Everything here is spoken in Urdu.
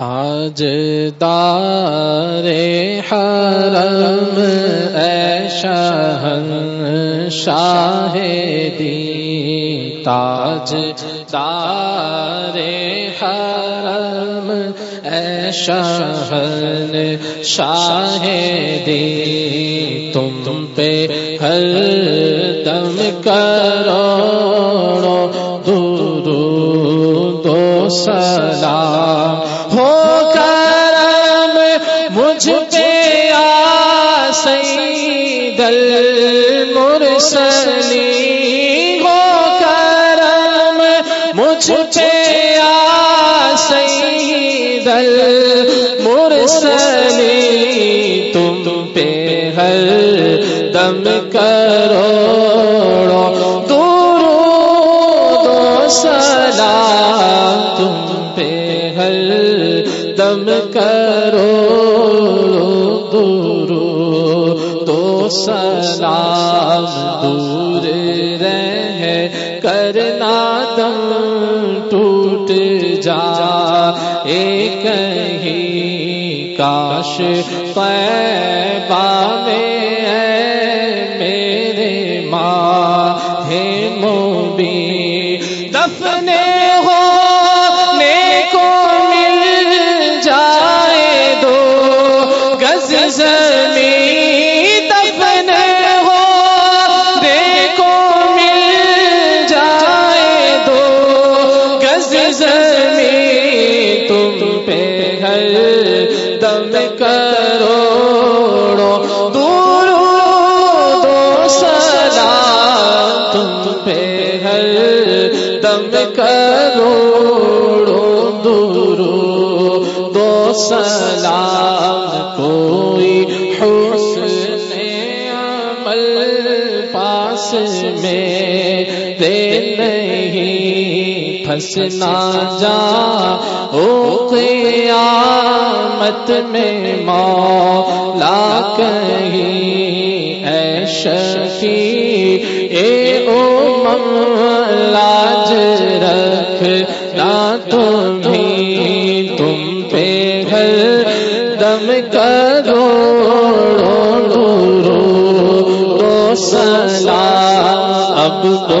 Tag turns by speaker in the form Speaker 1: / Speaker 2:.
Speaker 1: تاج دار حرم، اے شہن شاہ دی تاج دار حرم، اے شہن شاہ دی تم پہ ہر دم کرو دو دو سلام۔ ہو کرم مجھ پہ آ سید المرسلی ہو کرم مجھ پہ آ سید المرسلی تم پہ ہر دم کرو دور دو سلام۔ تم پہ ہر دم کرو دور دو سلام دور رہ کرنا دم ٹوٹ جا، ایک ہی کاش پیبا میں میرے ماں ہے موبی دفنے ہو دم کرو دور دو تم پہ ہر دم کرو دور دو سلام کوئی حسن عمل پاس میں دے نہیں پھنسنا جا، او قیامت میں مولا کہیں، اے شفیع، اے امم لاج رکھ نہ تمہیں تم پہ گھر، دم کرو رو رو سلام اب تو